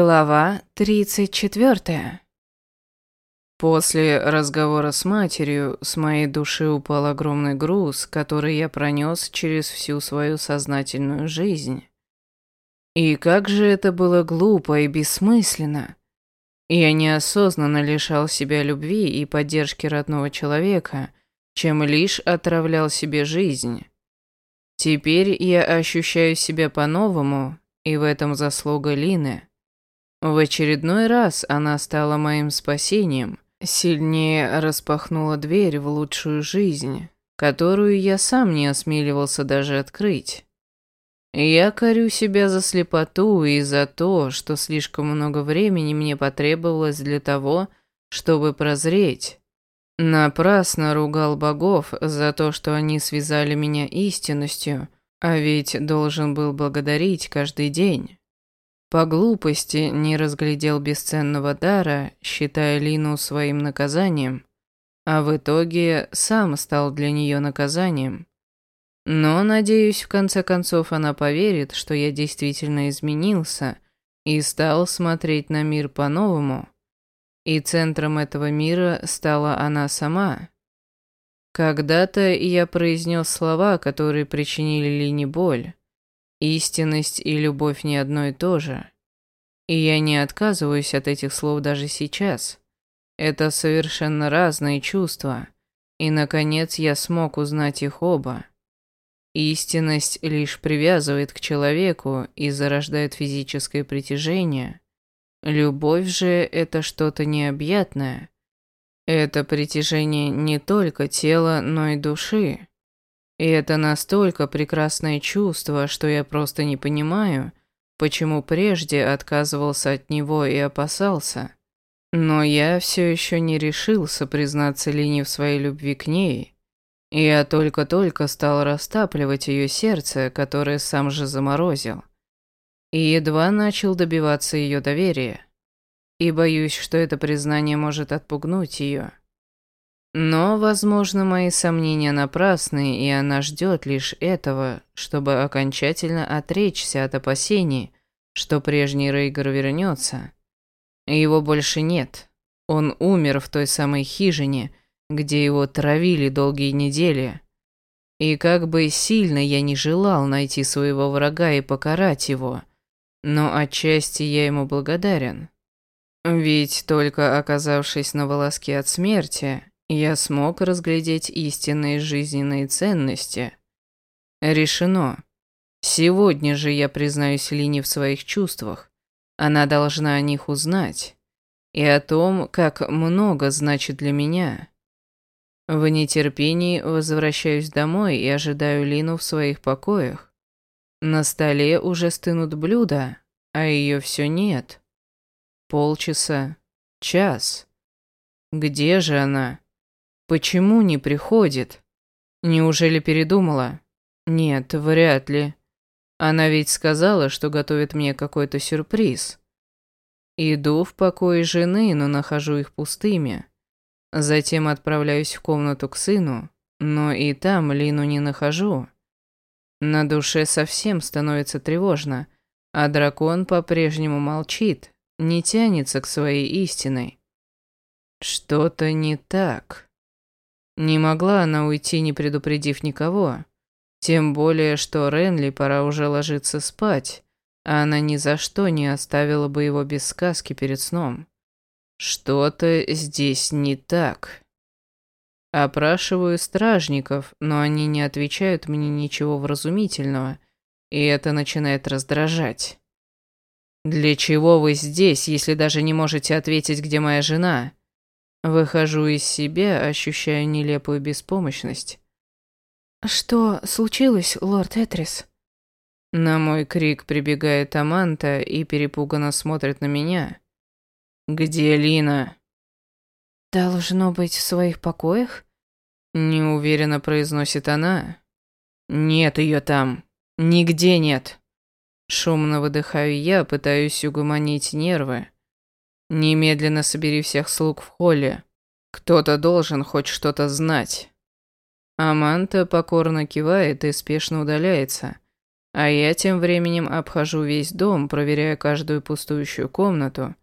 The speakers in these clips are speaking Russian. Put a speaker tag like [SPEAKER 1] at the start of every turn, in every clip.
[SPEAKER 1] Глава 34. После разговора с матерью с моей души упал огромный груз, который я пронес через всю свою сознательную жизнь. И как же это было глупо и бессмысленно. Я неосознанно лишал себя любви и поддержки родного человека, чем лишь отравлял себе жизнь. Теперь я ощущаю себя по-новому, и в этом заслуга Лины. В очередной раз она стала моим спасением, сильнее распахнула дверь в лучшую жизнь, которую я сам не осмеливался даже открыть. Я корю себя за слепоту и за то, что слишком много времени мне потребовалось для того, чтобы прозреть. Напрасно ругал богов за то, что они связали меня истинностью, а ведь должен был благодарить каждый день. По глупости не разглядел бесценного дара, считая Лину своим наказанием, а в итоге сам стал для нее наказанием. Но, надеюсь, в конце концов она поверит, что я действительно изменился и стал смотреть на мир по-новому. И центром этого мира стала она сама. Когда-то я произнес слова, которые причинили Лине боль. Истинность и любовь не одно и то же. И я не отказываюсь от этих слов даже сейчас. Это совершенно разные чувства. И, наконец, я смог узнать их оба. Истинность лишь привязывает к человеку и зарождает физическое притяжение. Любовь же – это что-то необъятное. Это притяжение не только тела, но и души. И это настолько прекрасное чувство, что я просто не понимаю, почему прежде отказывался от него и опасался. Но я все еще не решился признаться Лине в своей любви к ней. Я только-только стал растапливать ее сердце, которое сам же заморозил. И едва начал добиваться ее доверия. И боюсь, что это признание может отпугнуть ее. Но, возможно, мои сомнения напрасны, и она ждет лишь этого, чтобы окончательно отречься от опасений, что прежний Рейгар вернется. Его больше нет. Он умер в той самой хижине, где его травили долгие недели. И как бы сильно я не желал найти своего врага и покарать его, но отчасти я ему благодарен. Ведь только оказавшись на волоске от смерти, я смог разглядеть истинные жизненные ценности. Решено. Сегодня же я признаюсь Лине в своих чувствах. Она должна о них узнать. И о том, как много значит для меня. В нетерпении возвращаюсь домой и ожидаю Лину в своих покоях. На столе уже стынут блюда, а ее все нет. Полчаса, час. Где же она? Почему не приходит? Неужели передумала? Нет, вряд ли. Она ведь сказала, что готовит мне какой-то сюрприз. Иду в покой жены, но нахожу их пустыми. Затем отправляюсь в комнату к сыну, но и там Лину не нахожу. На душе совсем становится тревожно, а дракон по-прежнему молчит, не тянется к своей истиной. Что-то не так. Не могла она уйти, не предупредив никого. Тем более, что Ренли пора уже ложиться спать, а она ни за что не оставила бы его без сказки перед сном. Что-то здесь не так. Опрашиваю стражников, но они не отвечают мне ничего вразумительного, и это начинает раздражать. «Для чего вы здесь, если даже не можете ответить, где моя жена?» Выхожу из себя, ощущая нелепую беспомощность.
[SPEAKER 2] «Что случилось, лорд Этрис?»
[SPEAKER 1] На мой крик прибегает Аманта и перепуганно смотрит на меня. «Где Лина?»
[SPEAKER 2] «Должно быть в своих покоях?»
[SPEAKER 1] Неуверенно произносит она. «Нет ее там. Нигде нет». Шумно выдыхаю я, пытаюсь угомонить нервы. Немедленно собери всех слуг в холле. Кто-то должен хоть что-то знать. Аманта покорно кивает и спешно удаляется, А я тем временем обхожу весь дом, проверяя каждую пустующую комнату,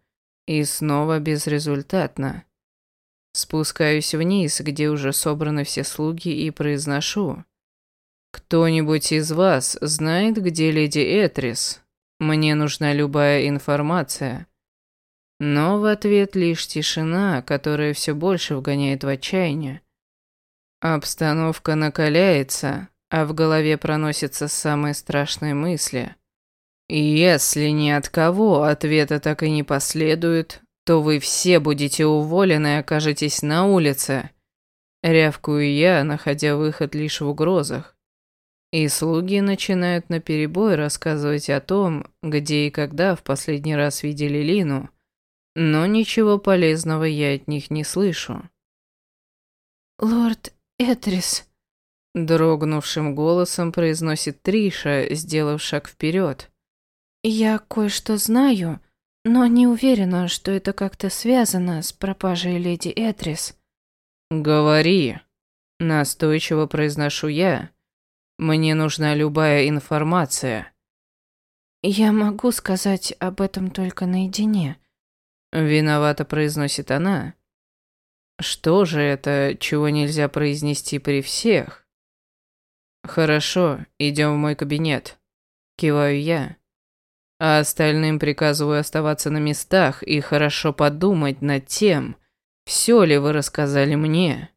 [SPEAKER 1] и снова безрезультатно. Спускаюсь вниз, где уже собраны все слуги, и произношу. «Кто-нибудь из вас знает, где леди Этрис? Мне нужна любая информация». Но в ответ лишь тишина, которая все больше вгоняет в отчаяние. Обстановка накаляется, а в голове проносятся самые страшные мысли. И если ни от кого ответа так и не последует, то вы все будете уволены и окажетесь на улице. Рявкую я, находя выход лишь в угрозах. И слуги начинают наперебой рассказывать о том, где и когда в последний раз видели Лину, но ничего полезного я от них не слышу.
[SPEAKER 2] «Лорд Этрис», —
[SPEAKER 1] дрогнувшим голосом произносит Триша, сделав шаг вперед.
[SPEAKER 2] «Я кое-что знаю, но не уверена, что это как-то связано с пропажей леди Этрис».
[SPEAKER 1] «Говори», — настойчиво произношу я. «Мне нужна любая информация».
[SPEAKER 2] «Я могу сказать об этом только наедине»,
[SPEAKER 1] Виновато произносит она. Что же это, чего нельзя произнести при всех? Хорошо, идем в мой кабинет. Киваю я. А остальным приказываю оставаться на местах и хорошо подумать над тем, все ли вы рассказали мне.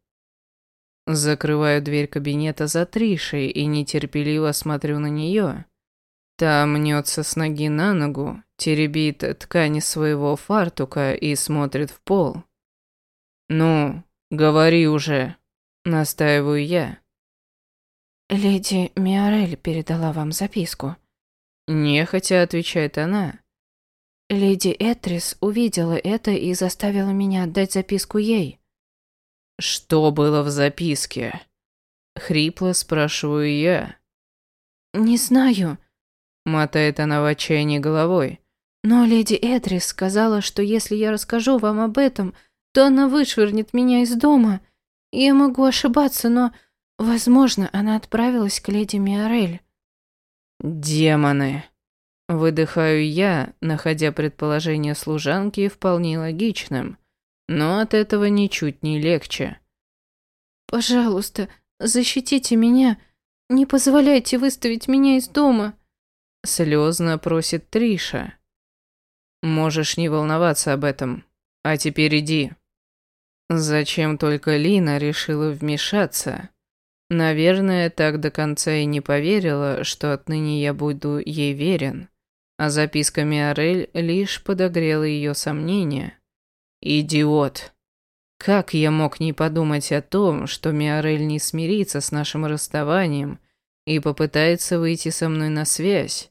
[SPEAKER 1] Закрываю дверь кабинета за Тришей и нетерпеливо смотрю на нее. Та мнется с ноги на ногу, теребит ткань своего фартука и смотрит в пол. «Ну, говори уже», — настаиваю я.
[SPEAKER 2] «Леди Миорель передала вам записку».
[SPEAKER 1] Нехотя отвечает она.
[SPEAKER 2] «Леди Этрис увидела это и заставила меня отдать записку ей».
[SPEAKER 1] «Что было в записке?» Хрипло спрашиваю я.
[SPEAKER 2] «Не знаю», — мотает она в отчаянии головой. Но леди Этрис сказала, что если я расскажу вам об этом, то она вышвырнет меня из дома. Я могу ошибаться, но, возможно, она отправилась к леди Миорель.
[SPEAKER 1] Демоны. Выдыхаю я, находя предположение служанки вполне логичным, но от этого ничуть не легче.
[SPEAKER 2] «Пожалуйста, защитите меня. Не позволяйте выставить меня из дома», —
[SPEAKER 1] слезно просит Триша. Можешь не волноваться об этом. А теперь иди. Зачем только Лина решила вмешаться? Наверное, так до конца и не поверила, что отныне я буду ей верен. А записка Миорель лишь подогрела ее сомнения. Идиот. Как я мог не подумать о том, что Миорель не смирится с нашим расставанием и попытается выйти со мной на связь?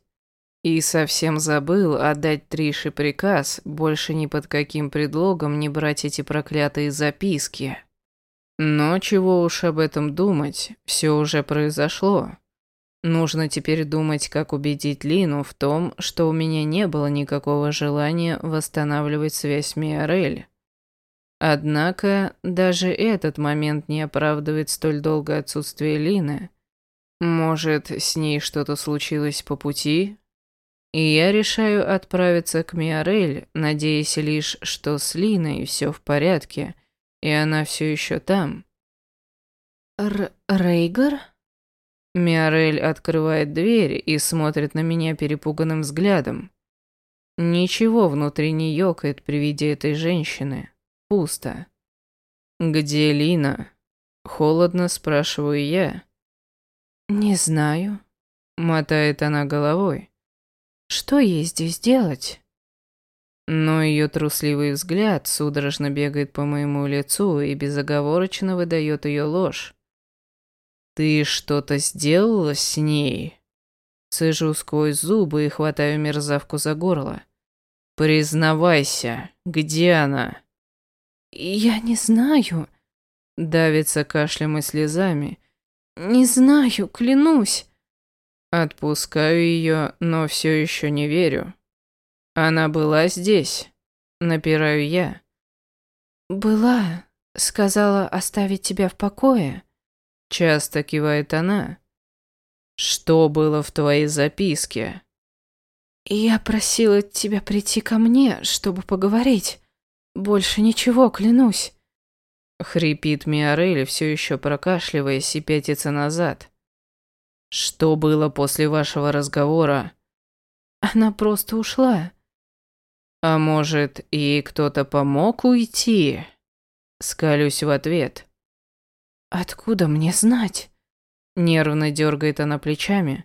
[SPEAKER 1] И совсем забыл отдать Трише приказ больше ни под каким предлогом не брать эти проклятые записки. Но чего уж об этом думать, все уже произошло. Нужно теперь думать, как убедить Лину в том, что у меня не было никакого желания восстанавливать связь Миорель. Однако даже этот момент не оправдывает столь долгое отсутствие Лины. Может, с ней что-то случилось по пути, и я решаю отправиться к Миорель, надеясь лишь, что с Линой все в порядке, и она все еще там.
[SPEAKER 2] Р Рейгар?
[SPEAKER 1] Миорель открывает дверь и смотрит на меня перепуганным взглядом. Ничего внутри не ёкает при виде этой женщины. Пусто. «Где Лина?» Холодно спрашиваю я.
[SPEAKER 2] «Не знаю», —
[SPEAKER 1] мотает она головой.
[SPEAKER 2] Что ей здесь делать?
[SPEAKER 1] Но ее трусливый взгляд судорожно бегает по моему лицу и безоговорочно выдает ее ложь. «Ты что-то сделала с ней?» Цежу сквозь зубы и хватаю мерзавку за горло. «Признавайся, где она?»
[SPEAKER 2] «Я не знаю», — давится кашлем и слезами. «Не знаю, клянусь».
[SPEAKER 1] Отпускаю ее, но все еще не верю. Она была здесь. Напираю я.
[SPEAKER 2] Была. Сказала оставить тебя в покое.
[SPEAKER 1] Часто кивает она. Что было в твоей записке?
[SPEAKER 2] Я просила тебя прийти ко мне, чтобы поговорить. Больше ничего, клянусь.
[SPEAKER 1] Хрипит Миорелли, все еще прокашливаясь и пятится назад. Что было после вашего разговора?
[SPEAKER 2] Она просто ушла.
[SPEAKER 1] А может, ей кто-то помог уйти? Скалюсь в ответ.
[SPEAKER 2] Откуда мне знать?
[SPEAKER 1] Нервно дергает она плечами.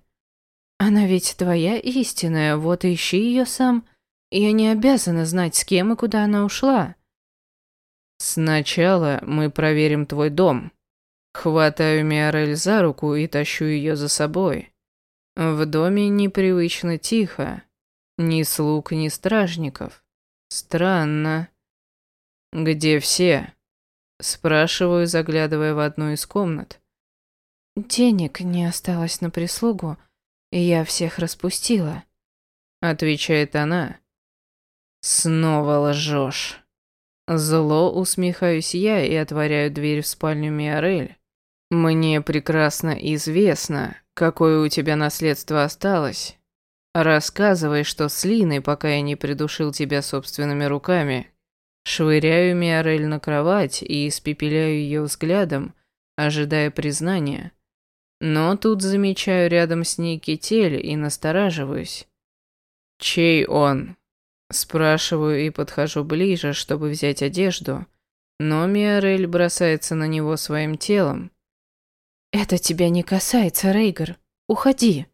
[SPEAKER 2] Она ведь твоя истинная, вот ищи ее сам. Я не обязана знать, с кем и куда она ушла.
[SPEAKER 1] Сначала мы проверим твой дом. Хватаю Миорель за руку и тащу ее за собой. В доме непривычно тихо. Ни слуг, ни стражников. Странно. Где все? Спрашиваю, заглядывая в одну из комнат.
[SPEAKER 2] Денег не осталось на прислугу, и я всех распустила.
[SPEAKER 1] Отвечает она. Снова лжешь. Зло усмехаюсь я и отворяю дверь в спальню Миорель. Мне прекрасно известно, какое у тебя наследство осталось. Рассказывай, что с Линой, пока я не придушил тебя собственными руками. Швыряю Миорель на кровать и испепеляю ее взглядом, ожидая признания. Но тут замечаю рядом с ней китель и настораживаюсь. «Чей он?» Спрашиваю и подхожу ближе, чтобы взять одежду, но Миорель бросается на него своим телом.
[SPEAKER 2] «Это тебя не касается, Рейгар. Уходи!»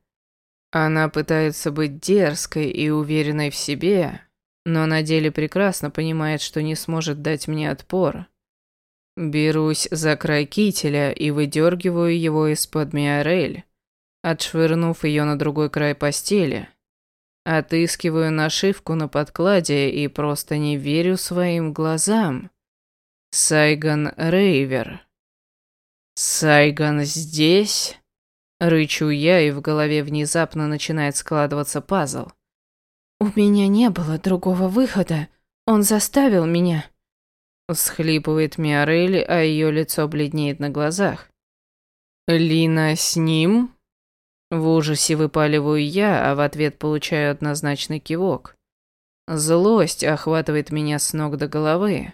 [SPEAKER 1] Она пытается быть дерзкой и уверенной в себе, но на деле прекрасно понимает, что не сможет дать мне отпор. Берусь за край кителя и выдергиваю его из-под Миорель, отшвырнув ее на другой край постели. Отыскиваю нашивку на подкладе и просто не верю своим глазам. Сайган Рейвер. Сайган здесь? Рычу я, и в голове внезапно начинает складываться пазл.
[SPEAKER 2] «У меня не было другого выхода. Он заставил меня».
[SPEAKER 1] Схлипывает Миорелли, а ее лицо бледнеет на глазах. «Лина с ним?» В ужасе выпаливаю я, а в ответ получаю однозначный кивок. Злость охватывает меня с ног до головы,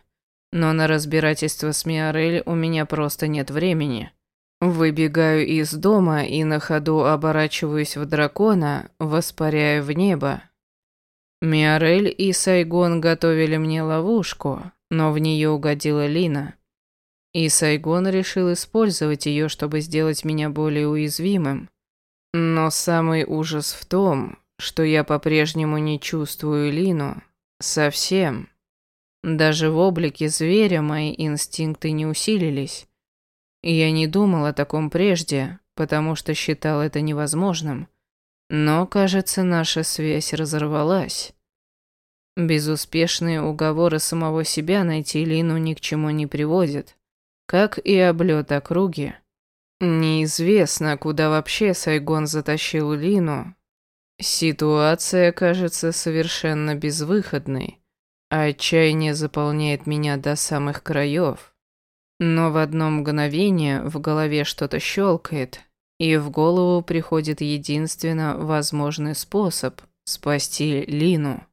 [SPEAKER 1] но на разбирательство с Миорель у меня просто нет времени. Выбегаю из дома и на ходу оборачиваюсь в дракона, воспаряя в небо. Миорель и Сайгон готовили мне ловушку, но в нее угодила Лина. И Сайгон решил использовать ее, чтобы сделать меня более уязвимым. Но самый ужас в том, что я по-прежнему не чувствую Лину. Совсем. Даже в облике зверя мои инстинкты не усилились. Я не думал о таком прежде, потому что считал это невозможным. Но, кажется, наша связь разорвалась. Безуспешные уговоры самого себя найти Лину ни к чему не приводят, как и облет округи. Неизвестно, куда вообще Сайгон затащил Лину. Ситуация кажется совершенно безвыходной, отчаяние заполняет меня до самых краев. Но в одно мгновение в голове что-то щелкает, и в голову приходит единственно возможный способ спасти Лину.